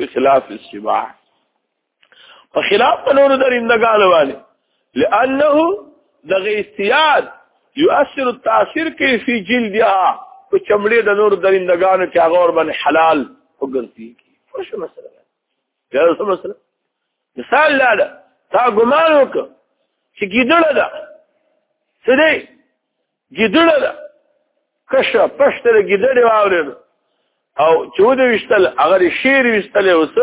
بخلاف السباع په خلاف نور درندګانو باندې لانه دغه استیاد یؤثر التاثیر کې فی جلدها په چمړې د نور درندګانو کې هغه ور باندې حلال وګرځي څه مسله ده دا څه مسله مثال لا ده تا ګمان وکړه چې کیدل ده څه دی ګیدړه ده کشه پښته له ګیدړې واورېد او چې ودې وشتل هغه شیر وشتل اوس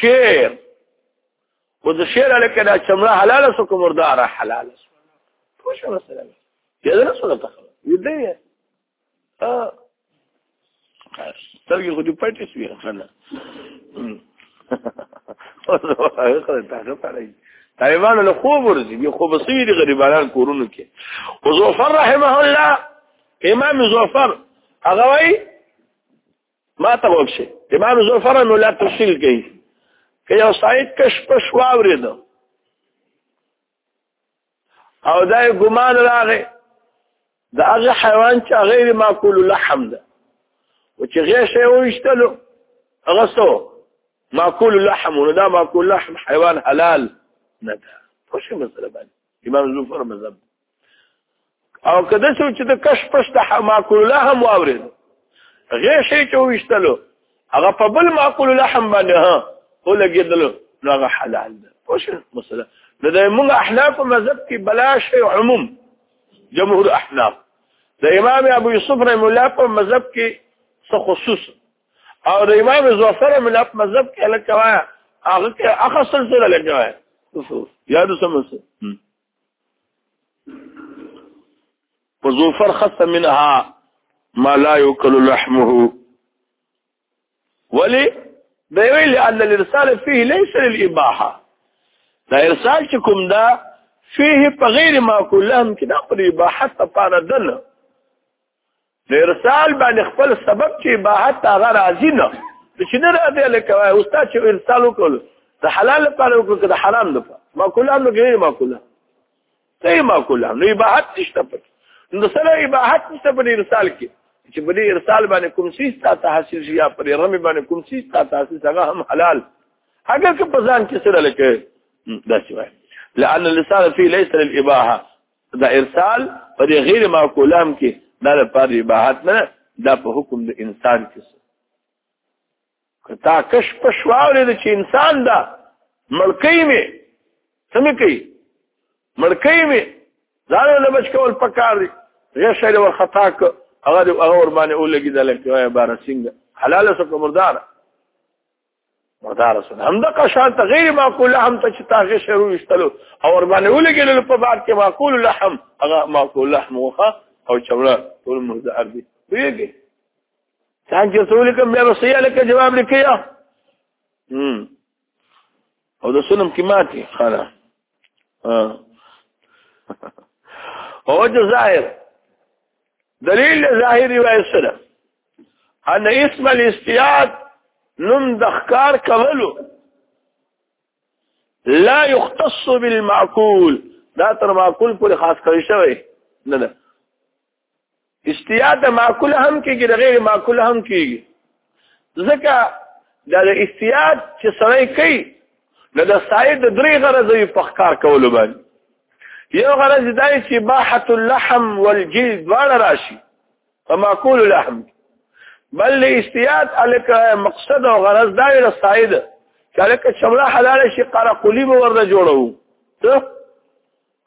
شیر او د شیر لکه دا چمړه حلاله سو کومردار حلاله سو څه مسله ده یزره سره تخ دې سترګې خو دې پټې شوې ښه نه طالبانو له خوب ورځي بیا خوب سوي دي غریبانان کورونو کې او زوفر رحمه الله امام زوفر هغه وای ما ته وښه امام زوفر نو لا تفصیل کوي که یو سایت کش پښ واورېدو او دا ګمان راغې دا هغه حیوان چې غیر ماکول لحم ده او چې غیر شی وشتلو هغه څو ماکول لحم نو دا ماکول لحم حیوان حلال نه ده خو شي مسله باندې امام زوفر مذهب او کده سو چې د کش پش د معقول الله هم واورید غیر شي چې وشتلو هغه په بل معقول الله هم باندې ها ولګیدل نو هغه حلال ده خوش مسله نو د موږ احناف مذهب کې بلا شی عموم جمهور احناف د امام ابو یوسف رحم الله په مذهب کې څه خصوص او د امام زوفر رحم الله په مذهب کې الکوا هغه کې اخص سلسله لګوي یا د سمسه وزوفر خص منها ما لا يوكل لحمه ولي دوی لأن الارسال فيه ليس للاباحه دا ارسال چې کوم دا فيه په غیر معقول لهم کې دا په اباحه ته پاره دنه نو ارسال باندې خپل سبب چې باحت هغه راځي نه چې نه راځي لکه وای استاد چې ارسال وکړ د حلال لپاره وکړ که د حرام لپاره ماکوله نو غیر ماکوله ته ماکوله نو اباحت نشته پکې نو سره اباحت نشته په ارسال کې چې بلی ارسال باندې کوم سیس تا ته حاصل شي یا پر رمي باندې کوم سیس تا ته حاصل هغه هم حلال اگر که په ځان کې سره لکه دا شوی لأن اللسان فيه ليس للإباحة دا ارسال په دې غیر معقولام کې دا لپاره اباحت نه دا په حکم د انسان کې څه کتا کش پښواورې د چې انسان دا ملکې می څنګه کوي ملکې می ځان له بچ کول پکار دی غیر شر ور خطا ک هغه هغه ور باندې اولګي دلته وای بار سنگ حلاله سو کومردار مردار سن هم د قشان ته غیر معقول هم ته چې تاغه شروع استلو او ور باندې ولګل په بعد کې معقول لحم هغه معقول لحم وخه او چولا ټول مردار دي ویږي څنګه چې څول کوم بیا وصیه لکه جواب لیکیا هم او د سنم کې ماتي خلا او د ظاهر دلیل ظاهر روایت سره ان اسم الاستیاد نوم د ښکار کولو لا يختص بالمعقول دا تر معقول پورې خاص کړی شوی نه ده استیاد د معقول هم کېږي د غیر معقول هم کېږي ځکه دا د استیاد چې سړی کوي نو د ساید د درې غرضې په ښکار کولو باندې یو غرض دا چې باحت اللحم والجلد واړه راشي په معقول الحم بل استیات الک مقصد او غرض دا ویل ساید کله که شمله حلال شي قرا قلی به ورته جوړو ته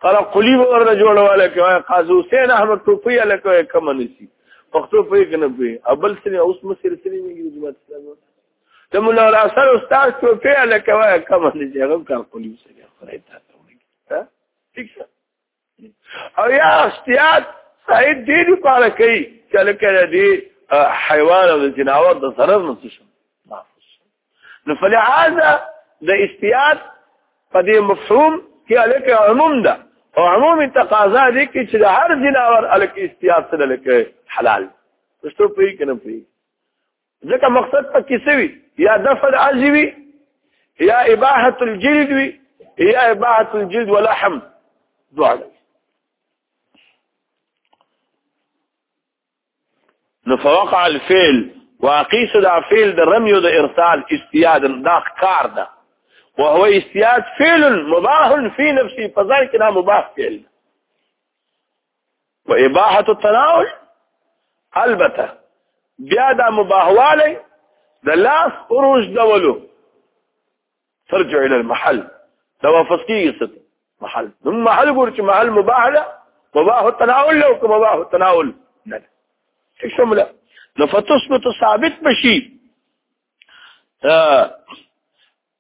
قرا قلی به ورته جوړو الک قاضي حسین احمد ټوپی الک کم نسی پښتو په کې نه پی ابل سره اوس مسیر سره نه کیږي جماعت اسلام ته مولا راسل استاد ټوپی الک کم نسی هغه قرا قلی سره خدای ته ټیک شه او یا احتیاط سعید دې دې پاره کوي چې لکه دې حیوان او جناور د ضرر نه شي نو فلهذا د احتیاط په دې مفهوم کې لکه عموم ده او عمومي تقاضا دي کې چې هر جناور الکه احتیاط سره لکه حلال پښتو پوي کنه پوي ځکه مقصد په کیسه وي یا دفع العجز وي یا اباحه الجلد وي یا اباحه الجلد ولحم دواړه نو فوقع الفعل واقع صدا فعل د رمي د ارسال استياد دا کار ده وهو استياد فعل مباح في نفسه فذلك نا مباح فعل و اباحه التناول البته بیا دا مباحواله د لاس اروج دولو ترجع الى المحل دا واپس کیږي ست محل نو محل ګور چې محل مباح ده مباح التناول لو که مباح التناول نه ده شمله نو فتثبت ثابت بشي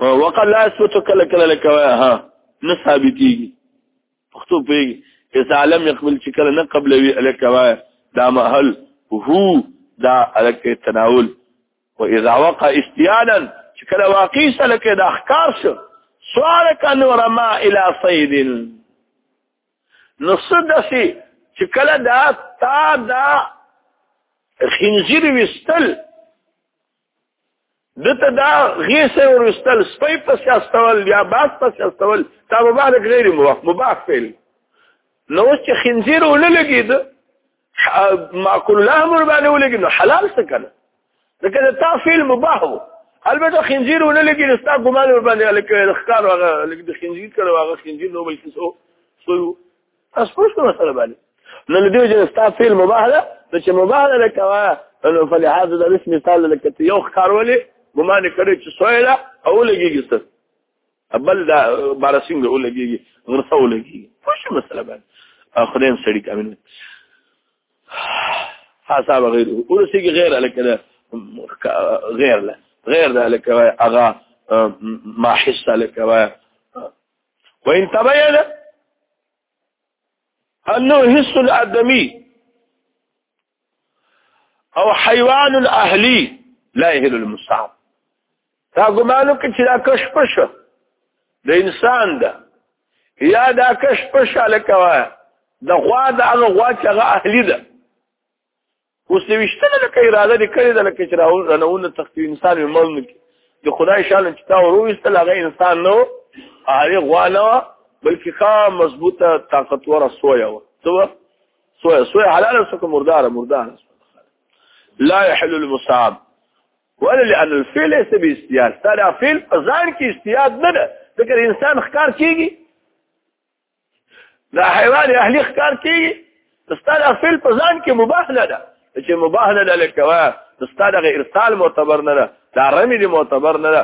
وقال لا اثبت کله کله لکه ها نه ثابتيږي پښتو پیږي اذا لم يقبل چې کله نه قبلوي لکه دا محل هو دا لکه تناول واذا وقع استيانا چې کله واقع سره لکه دا احکار شو سوال کنو رما الى صيد نصدسي چې کله دا تا دا خنزیر وستل دته دا غیسه ورستل سپی پس استول یا باز پس استول تا مبارک غیر مباح مباح فعل نو چې خنزیر ولګید ماکل الله مر باندې ولګید نو حلال څه کنه لکه تا فعل مباح وو البته خنزیر ولګید نو تا ګمان ور باندې لکه ښکار هغه لکه د خنزیر کړه هغه خنزیر نو بلکې سو سو تاسو پوه شئ مسله باندې نو دې چې تاسو فعل مباح ده نو چې مباح ده لکه نو فلهذا د اسم مثال لکه یو ښکارولې ګمان کړي چې سویلا او لګيږي ست بل دا بارسنګ او لګيږي غرسه او لګيږي خوش مسله باندې اخرين سړي کامل حساب غیر او سیګ غیر لکه دا غیر لا غیر دا لکه اغا ما حس لکه وان تبين انه حس الادمي او حيوان الاهلي لا يهل المستعب دا ګمانو کې چې دا کش پشه د انسان ده یا دا کش پشه لکه د غوا د هغه غوا چې هغه اهلي ده اوس دې وشتنه لکه اراده دې کړې ده لکه چې راول رنونه تختی انسان یې مل نه د خدای شاله چې تا ورويستل هغه انسان نو هغه غواله بلکې خا مضبوطه طاقتور سویا و سو سویا سویا حلال سو مردار مردار لا يحل المصاب ولا لان الفعل ليس باستياس ترى فعل ځان کې استياس نه ده ځکه انسان ښکار کیږي دا حیوان اهلی ښکار کیږي ستاره خپل په ځان کې مباح نه ده چې مباح نه ده لکه وا ستاره غیر ارسال معتبر نه ده دا رمی دی معتبر نه ده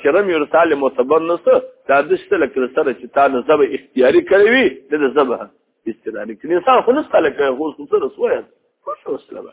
چې رمی ارسال معتبر نه څه دا د څه لکه سره چې تا نه زبه اختیاري کړی وي د زبه استدلال کړي انسان خو نه ستاله کوي خو څه رسوي خو څه وسله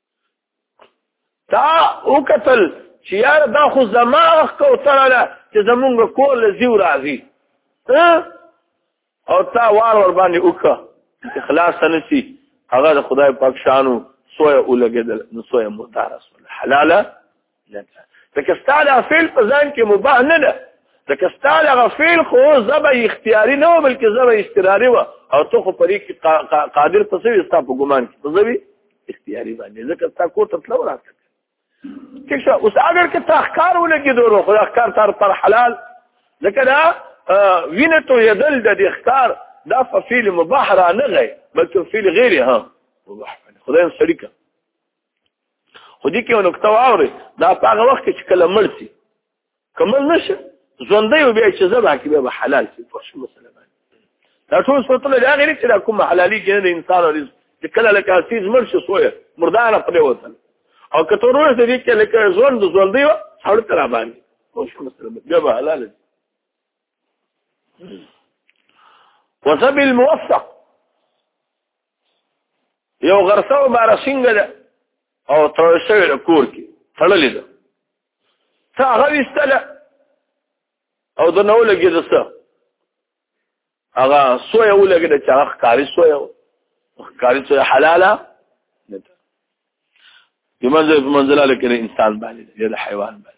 تا او قتل چې یار دا خو زما کو تراله چې زمونږ کور له زیو راځي او تا وار ور باندې وکړه اخلاص نسی هغه د خدای پاک شانو سویا ولګیدل نو سویا مردار رسول حلاله ځکه ستا دا فعل په ځان کې مباح نه ده ځکه ستا دغه فعل خو زبه اختیاري نه و بلکې زبه اضطراري وه او ته خو پرې کې قادر په سوي ستا په ګمان کې په زوي اختیاري باندې ځکه ستا کور ته تلو راته ٹھیک شو اوس اگر که تا ښکار ولګي دورو خو ښکار تر پر حلال ځکه دا وینه تو یدل د دې ښکار دا فعل مباح را نه غي بلکې فعل غیر ها مباح خدای سړی خو دې کې یو نکته واوري دا په هغه وخت کې چې کله مړ شي کمل نشه ژوندی او بیا چې زبا کې به حلال شي په شو مسله باندې دا ټول سوتل دا غیر چې دا کوم حلالي کې نه انسان او رزق چې کله لکه اسیز مړ شي سوې مردانه پرې وته او کته روز دې کې لکه ژوند ژوندی و هر تر باندې په شو مسله باندې به حلال شي وسب الموفق یو غرسه او بار څنګه ده او تر شوی د کور کې تړلې ده تا هغه وستله او د نو لګي ده څه هغه سوې ولګي ده چې هغه کاری سوې کاری سوې حلاله نه ده یمنځه په منځله کې انسان باندې یا د حیوان باندې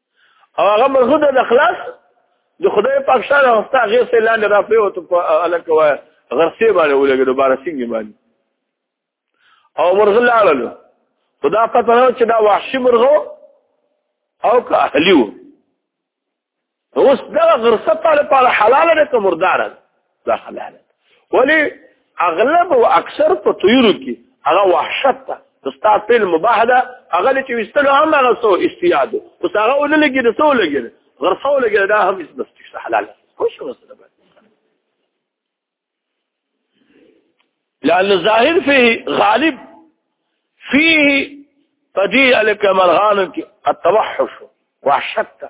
او هغه مسعود د خلاص د خدای پاک شان او ستا غیر سه لاندې را پیوت په الک و غرسه باندې ولګي دوباره سنگ باندې او مرغ لاړل خدا پته نه چې دا وحشي مرغ او که اهلی و اوس دا غرسه په لپاره حلاله ده که مرداره دا حلال ولی اغلب او اکثر په طیور کې هغه وحشت ده ستا فعل مباح ده هغه چې وستلو هم هغه سو استیاد او هغه ولګي د سو لګي غرفه ولګي دا هم بس چې حلال خو شو مسله لأن الظاهر فيه غالب فيه فدي الكمرغان التوحش وحشته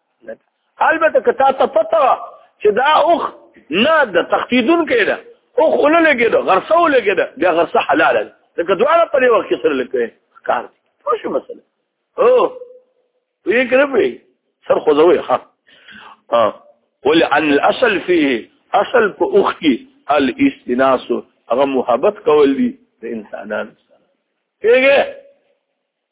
البته که تا ته پته وه چې دا اوښ نه د تښتېدونکی ده اوښ ونه لګېده غرسه ولګېده بیا غرسه حلاله ده ځکه دواړه په دې وخت کې سره لکه ښکار دي پوه شو مسله هو پوهېږي که نه پوهېږي سر خوځوئ ښه ولې عن الاصل فيه اصل په اوښ کې الاستناس هغه محبت کول دي د انسانانو سره پوهېږي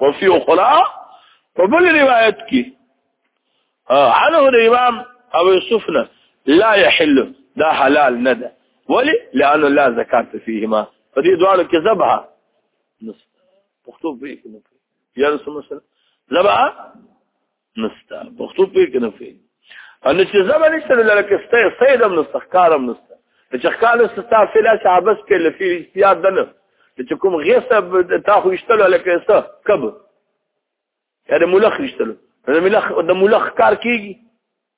وفي اخرى په بل روایت کې عنه د امام ابو يوسفنا لا يحل دا حلال نه ده ولي لانه لا زکات فيهما په دې دواړو کې ذبح پښتو به کې نه یا رسول الله ذبح نستا پښتو په کې نه في ان چې زبر نشته لکه ستا سیدم نستا کارم نستا چې خال ستا فلا شعبس کې لفي اجتهاد دنه چې کوم غیسه تا خو اشتلو لکه ستا کب یعنی ملخ اشتلو د ملخ د ملخ کار کیږي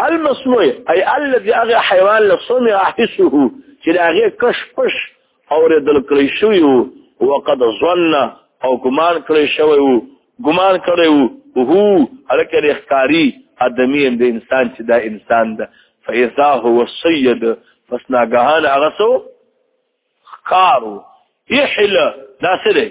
المصنوع اي الذي اغه حيوان له سمع حسه چې هغه کش پش اوریدل کړی شوی وو وقد ظن او ګمان کړی شوی وو ګمان کړی وو هو هلکه رښکاری ادمي د انسان چې دا انسان ده فاذا هو السيد فسناغهان اغسو خارو يحل دا سره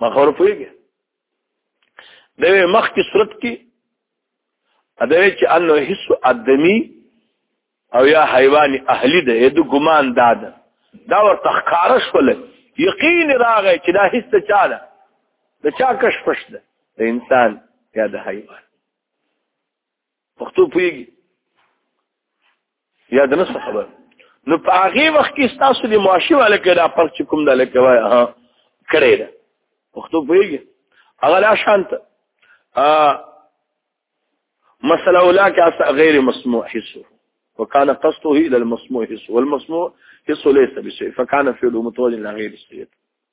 ما خبر پوهیږي د مخ کې صورت کې ادوی چې انه هیڅ ادمي او یا حیوان اهلی ده د ګمان داد دا ورته ښکارش ول یقین راغی چې دا هیڅ چا ده د چا کشفش ده د انسان یا د حیوان پښتو پوهیږي یا د نسو خبر نو په هغه وخت کې تاسو د معاشي والا کې دا فرق چې کوم دا لکه وای ها کړی دا پښتو پوهیږي هغه لا شانت ا مسله ولا کې غیر مسموع حسو وكان قصده الى المسموع حسو والمسموع حسو ليس بشيء فكان فعله متوجه الى غير السيد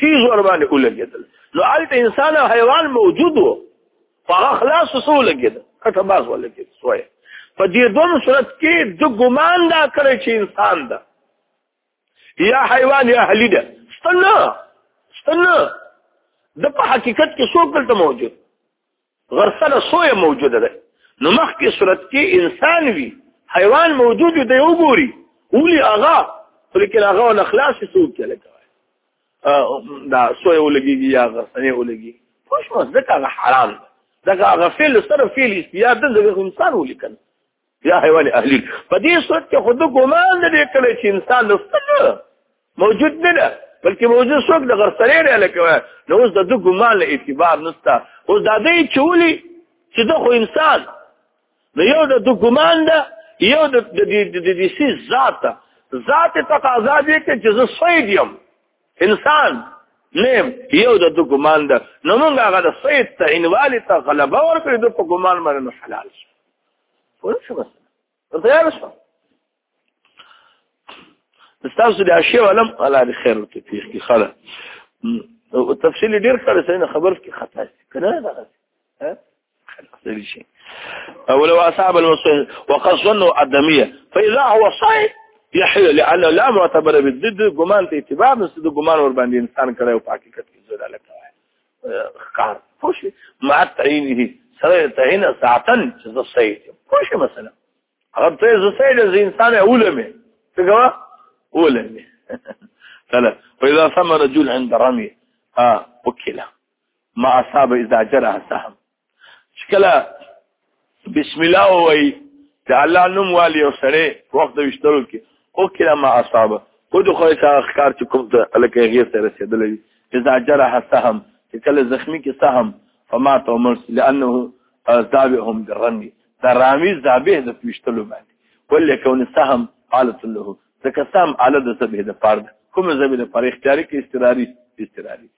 سیز ور باندې ولګېدل نو هلته انسان او حیوان موجود وو په هغه خلاص څه ولګېدل کټه باز ولګېد سوی په دې دوم صورت کې د ګمان دا کړی چې انسان ده یا حیوان یا اهلی ده ستنه ستنه د په حقیقت کې څوک دلته موجود غرسله سوی موجوده ده نو مخکې صورت کې انسان وي حیوان موجود دی وګوري ولي هغه لیکن هغه ول اخلاص سوق کې لګوي دا سوی ولګي یا غرسنه ولګي خوش مزه هغه حرام ده دا غفل سره فعل استیاد ده انسان ولیکن یا حیوان اهلی په دې صورت کې خود ګمان نه کړي چې انسان نستل موجود نه ده بلکې موجود څوک د غرسرې نه لکه نو اوس د ګمان له اعتبار نستا اوس د دې چولی چې د خو انسان نو یو د ګمان ده یو د د د سي ذات ذات تقاضا دې کې چې زه سید یم انسان نیم یو د د ګمان ده نو موږ هغه د سید تعین والی ته غلبه ورکړي د په ګمان باندې حلال شي پوه شو بس ورته یاد شو تاسو د اشیاء علم الله دې خیر ورته پیښ کی خاله او تفصیل ډیر کړی سینه خبر کې خطا کنه دا ها خلک شي او لو اصاب المصير وقد ظنوا الدميه فاذا هو صحيح يحل لانه لا معتبر بالضد ګمان ته اتباع نو د ګمان ور باندې انسان کړي او حقیقت کې زړه لکه ښکار پوه شي ما تعینه سره تعینه ساعتن چې زه سید پوه شي مثلا هغه ته زه سید زه انسان اولمه څه کوه اولمه تلا فإذا ثم رجل عند رمي آه وكلا ما أصاب إذا جرى سهم شکلا بسم الله وای د الله نوم والی او سره وخت وشتلو کې او کله ما اصحاب خود خو تا اخکار چې کوم ته الکه غیر ته رسیدلې اذا جرح سهم چې کله زخمی کې سهم فما تومر لانه تابعهم بالرمي دا رامیز دا به د پښتلو باندې ولې کون سهم حالت له د کسام اله د زبې د پاره ده کوم زبې د پاره اختیاري کې استراري استراري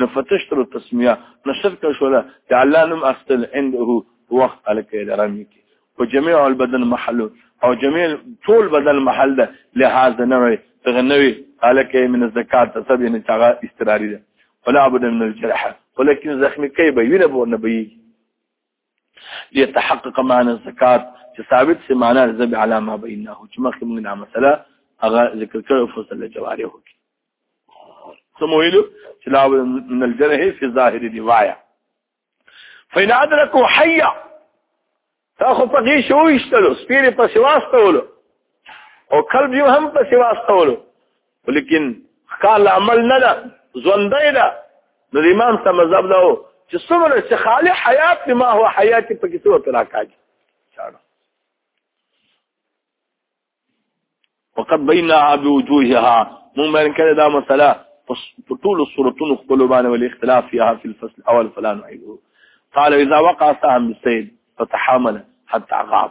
نو فتشتر التسميه نشر کړ شو چې الله نم اصل عنده وقت الکه درامي کې او جميع البدن محل او جميع ټول بدن محل ده لهذا نوې تغنوي الکه من الزکات سبې نه تاغه استراري ده ولا عبد من الجرح ولكن زخمي کوي به وینه بورنه به ليتحقق معنى الزکات چې ثابت سي معنی ذب علی ما بینه چې مخکې موږ دا مسله هغه ذکر کړو فصل جواره وکړي سمویل چې لا من الجرح فی ظاهر الروايه فإن أدركوا حيا تاخو پکې شو ایستلو سپیر په سواستولو او کلب یو هم په سواستولو ولیکن خال عمل نه ده ژوندۍ ده نو د امام ته مذهب ده چې څومره چې خالي حیات به ما هو حیات په کې څو تر راکاږي وقد بينها بوجوهها مون بین کړه دا مسله په ټول صورتونو خپل باندې ول اختلاف فيها في الفصل اول فلان عيبه قال اذا وقع سهم بالسيد فتحامل حتى غاب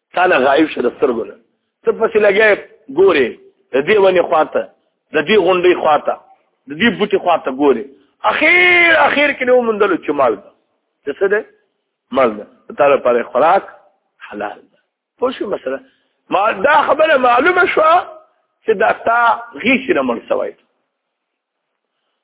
تا نه غایب شه د سترګو نه ته پسې لګیا ګورې د دې ونې خواته د دې غونډې خواته د دې بوټي خواته ګورې اخیر اخیر کې نو مندلو چې مال ده چې څه ده مال ده تعالی پر خوراک حلال ده خو شو مثلا ما دا خبره معلومه شو چې دا تا غیش نه مل سوای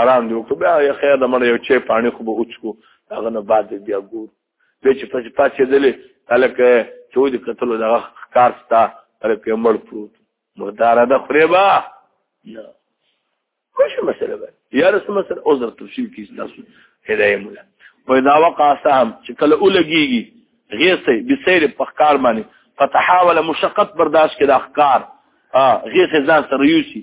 حرام دی وکړو بیا یې خیر د مړ یو چای پانی خو به اوچکو هغه نه بعد بیا ګور به چې پچ پاتې دلې الکه چې ودی قتل دا کار ستا الکه مړ پروت مردار ده خوري با نه کوم مسله به یا رسول مسله او زر تفصیل کی تاسو هدايه مولا په دا وقع سهم چې کله اولګيږي غیسه بسیر په ښکار باندې فتحاول مشقت برداشت کړه ښکار غیسه ځان سره یوسي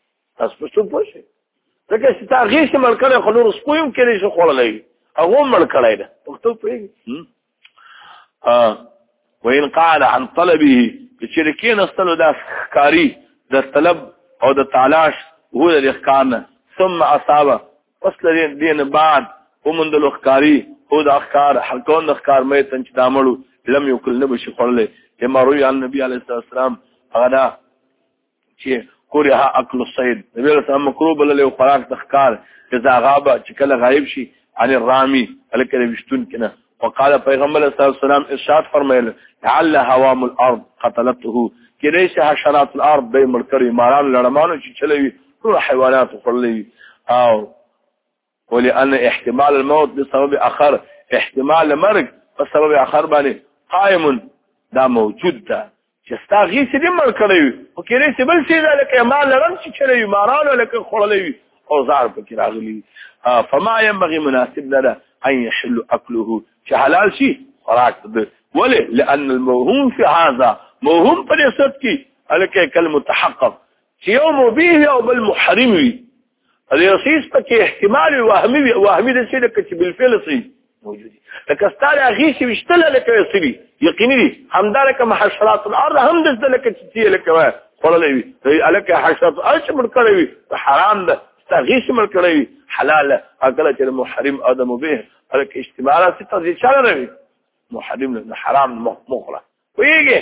تاسو په څه پوه شئ ځکه چې تا غیش مړ کړی خو نور سپویم کړی شو خوړلی هغه مړ کړی ده پښتو پوهېږي وإن قال عن طلبه چې کین استلو دا ښکاری د طلب او د تلاش هو د احکام ثم اصاب اصل دین بعد ومن د ښکاری هو د اخکار حقون د ښکار مې تن چې دامړو لم یکل نه بشي خړلې چې مروي عن نبی علیه السلام هغه چې کورها اکل الصيد ویل سره مکروه بل له خوراک د ښکار اذا غاب چې کله غایب شي عن الرامي الکه وشتون کنه وقال پیغمبر صلی الله علیه وسلم ارشاد فرمایل لعل هوام الارض قتلته کله چې حشرات الارض به ملکري ماران لړمانو چې چلوي ټول حیوانات خړلې او ولأن احتمال الموت بسبب اخر احتمال مرګ په سبب اخر باندې قائم دا موجود ده چې ستا غي سي دې مړ کړی وي او کې رسې بل سي دا لکه ما لرم چې چلې وي مارانو لکه خړلې وي او زار پکې راغلي فما ينبغي مناسب لنا ان يحل اكله چې حلال شي خوراک دې ولې لأن الموهوم في هذا موهوم په دې صد کې الکه کلمه تحقق چې یو مبیه او بل محرم وي الیسیس په کې احتمال وهمي وهمي د څه د کچ بل فعل سي موجود لکه ستاره غیش وشتل لکه سری یقیني دي همدار کوم حشرات الارض هم د څه لکه چې لکه خړلې وي الکه حشرات اش مړ کړې وي حرام ده تغیش مړ کړې وي حلال اکل چې محرم ادم به الکه اجتماع را ستاسو چې چاره نه وي محرم نه حرام مخره ویږي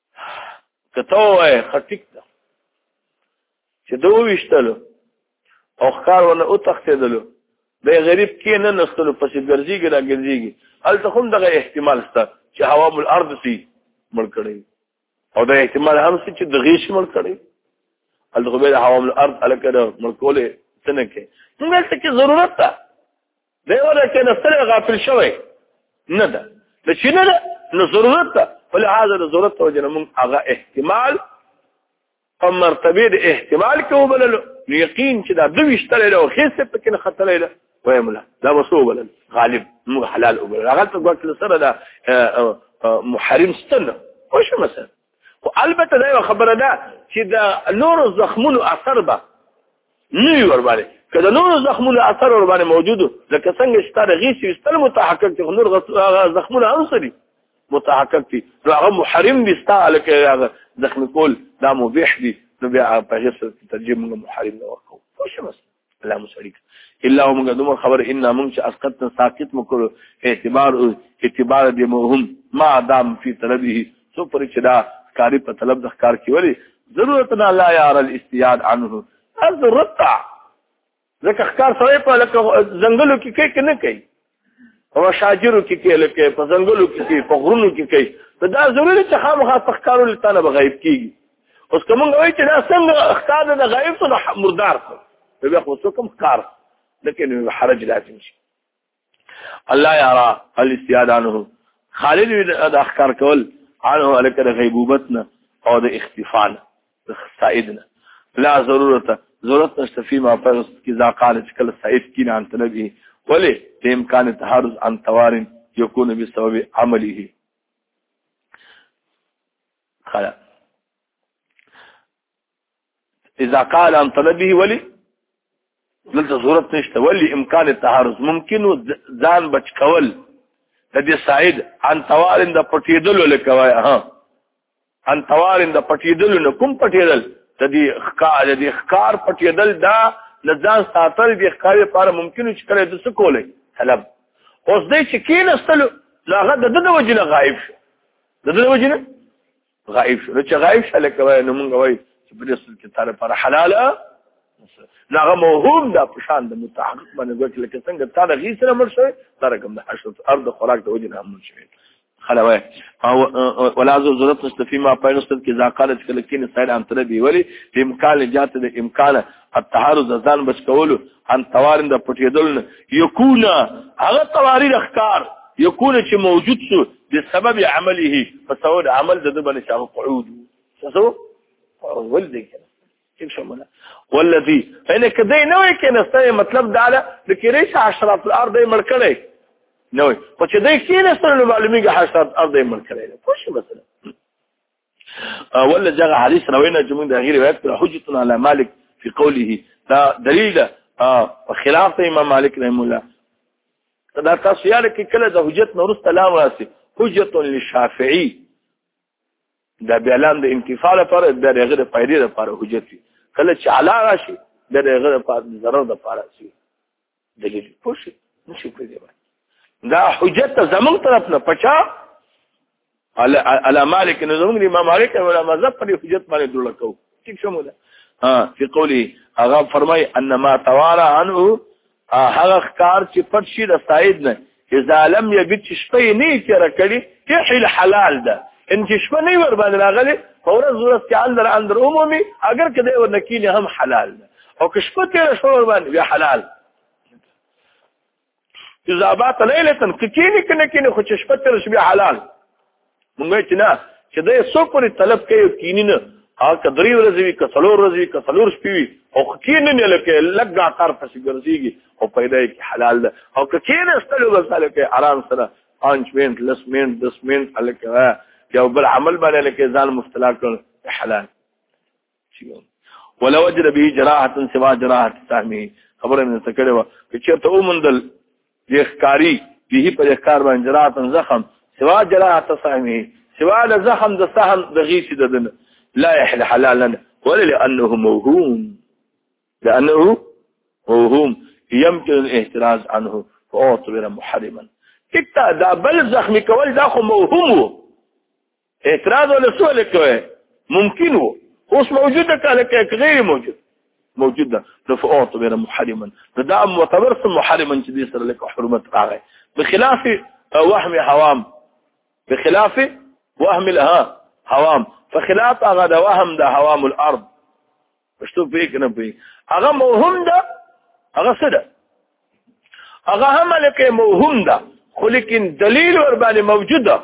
کته وای خټیک ده چې دوه وشتلو او ښکار ونه او تختیدلو د غریب کې نه نستلو پسې ګرځيږي را ګرځيږي الته هم دغه احتمال شته چې هوام الارض سي مړ کړي او دا احتمال هم شته چې د غیش مړ کړي الته به هوام الارض الکره مړ کولې څنګه کې موږ ته ضرورت ده دی ولا کې نستره غافل شوی نه ده د چې نه ده نو ضرورت ده ولې هاذا د ضرورت ته جن موږ هغه احتمال او مرتبه د احتمال کې وبلل نو یقین چې دا د وشتل له خېسه په کې خطلې له وایم له دا وسو بلل غالب موږ حلال وبلل هغه ته وخت سره دا محرم ستنه وش مثلا خو البته دا یو خبره ده چې د نورو زخمونو اثر به نه وي ور باندې که د نورو زخمونو اثر ور باندې موجود لکه څنګه چې تا د غیس ویستل متحقق دي خو نور زخمونه هم څه دي متحقق دي نو هغه محرم دي ستا لکه هغه زخم کول دا مبیح دي نو بیا په هیڅ ترجمه محرم نه ورکوو خوش مسله لا مشرک الا هم قدوم خبر ان من چې اسقط ساقط مکرو اعتبار اعتبار دې مهم ما دام فی طلبه سو پر چې دا کاری په طلب د ښکار کې وری ضرورتنا لا يعر الاستياد عنه ضرورت ځکه ښکار سره په لکه ځنګلو کې کې نه کوي په مشاجرو کې کې لکه په ځنګلو کې کې په غرونو کې کې ته دا ضروري چې خامخا تخکارو لته نه غیب کیږي اوس کوم غوي چې دا څنګه اختاد د غیب ته مردار کو ته بیا خو کوم کار لکه نو حرج لازم شي الله یرا الاستیادانه خالد د اخکار کول عنه لکه د غیبوبتنا او د اختفانه سعید نه لا ضرورت ضرورت نشته فيما فرض کی ذا قال کل سعید کین عن طلبه ولی د امکان تحرز عن توار یکون بسبب عمله خلا اذا قال عن طلبه ولی دلته ضرورت نشته ولی امکان تحرز ممکن ځان بچ کول د دې سعید عن توار د پټیدلو لکوای ها ان توارن د پټیدل نه کوم پټیدل د دې ښکار د دې ښکار پټیدل دا لزان ساتل د ښکار لپاره ممکن چې کړی د څه کولای طلب اوس دې چې کینستل لاغه د دغه وجنه غایب شو د دغه وجنه غایب شو چې غایب شله کوي نو مونږ وایي چې په دې کې تعالی پر حلال لاغه موهوم دا پشان د متحقق باندې ګوت لکه څنګه تعالی غي سره مرشه ترکم د حشرت ارض خوراک د وجنه هم مرشه خلوه او ولا ضرورت نشته فيما پاینستل کې ځا قالت کله کې نسایل ان تربي ولی په امکان جات د امکان التعارض ځان بچ کولو ان توارن د پټېدل یکون هغه تواری رخکار یکون چې موجود شو د سبب عمله فسود عمل د بل شاو قعود څه ول دي ٹھیک شو مولا والذي یعنی کدی نه وای کې نسته مطلب دا ده د کریش حشرات الارض مړ کړي نه وای خو چې دای کې نسته نو معلومیږي حشرات الارض مړ کړي خو شي مثلا ولا جغه حدیث روینا چې موږ د غیر روایت پر حجت علی مالک فی قوله دا دلیل ده خلاف امام مالک رحم الله دا تاسو یاد کې کله د حجت نورست لا واسي حجت للشافعي دا بیا لام د انتفاع لپاره د هغه د فائدې لپاره حجت وي کله چې علا راشي د هغه لپاره د ضرر لپاره شي دلیل پوښي نشي پېږي دا حجت زمون طرف نه پچا على على مالك انه زمون امام مالک ولا مذهب په حجت باندې دړل کو ٹھیک شموله ها في قولي هغه فرمای ان ما توارا عنه هغه ښکار چې پټ شي د ساید نه اذا لم يبت شپې نه تیر کړي تحل حلال ده ان چې شپه نه ور باندې راغلي فورا ضرورت کې اندر اندر عمومي اگر کده ور نکینه هم حلال ده او که شپه تیر شو ور باندې بیا حلال اذا بات ليله کینه کنه کینه خو چې شپه تیر شو بیا حلال مونږ چې نه چې دا څو پرې طلب کوي کینی نه ها کدرې ورځې وي کڅلور ورځې وي کڅلور شپې وي او کین نه لکه لګا تر پسې ګرځيږي او پیدا یې کې حلال ده او کین استلو وساله کې آرام سره 5 منټ 10 منټ 10 منټ الکه یو بل عمل باندې لکه ځان مفتلا کړ حلال ولا وجد به جراحه سوا جراحه سهمه خبره من تکړه و چې چرته اومندل د ښکاری به په ښکار باندې جراحه زخم سوا جراحه سهمه سوا د زخم د سهم د غیث د دن لا يحل حلالا ولا لانه موهوم لانه موهوم يمكن الاحتراز عنه فاعتبر محرما کته دا بل زخمی کول دا خو موهوم وو اعتراض ولا سوال کوي ممکن وو اوس موجوده کاله کې غیر موجود موجود ده نو فاوت بیر محرما دا معتبر سم محرما چې دې سره لکه حرمت راغی بخلاف وهم حوام بخلاف وهم الها حوام فخلاف هغه د وهم د حوام الارض پښتو پېک نه پي هغه موهم ده هغه څه ده هغه هم لکه موهم ده خو لیکن دلیل ور باندې موجوده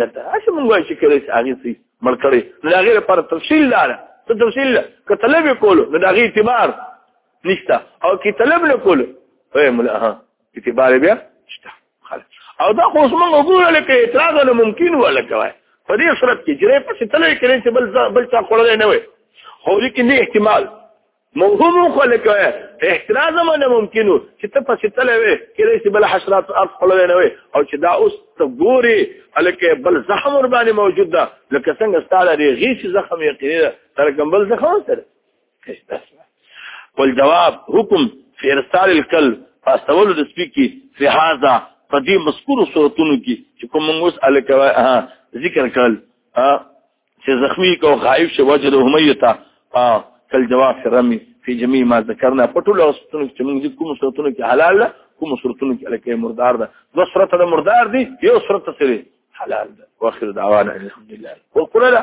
نه ته اش مونږ وایو چې کله چې هغه سي مړ کړي نو دا غیر پر تفصیل دار ته تفصیل که طلب کولو نو دا غیر اعتبار نشته او که طلب نه کولو اے مولا ها اعتبار بیا شته او دا خو موږ وګورو لکه اعتراض نه ممکن ولا کوي په دې صورت کې جره په ستلې کې چې بل بل څه خړلې نه وي خو لیکن نه احتمال مونږ هم خلک احتراز هم نه ممکنو چې ته پسې تلې وې کله چې بل حشرات ارض خلوي نه وي او چې دا اوس ته ګوري الکه بل زخم ور باندې موجود ده لکه څنګه ستاره دی غیش زخم یقیني ده تر کوم بل زخم سره ول جواب حکم فی ارسال الکل فاستول د سپیکی فی هاذا قدیم مذکور صورتونو کې چې کوم موږ اوس الکه ذکر کړل چې زخمی کو خائف شو وجد همیتا کل جواب رمی فی جميع ما ذکرنا په ټولو صورتونو کې موږ کوم صورتونو کې حلال ده کوم صورتونو کې لکه مردار ده دو صورت د مردار دي یو صورت سره حلال ده واخر دعوانا الحمدلله وقول لا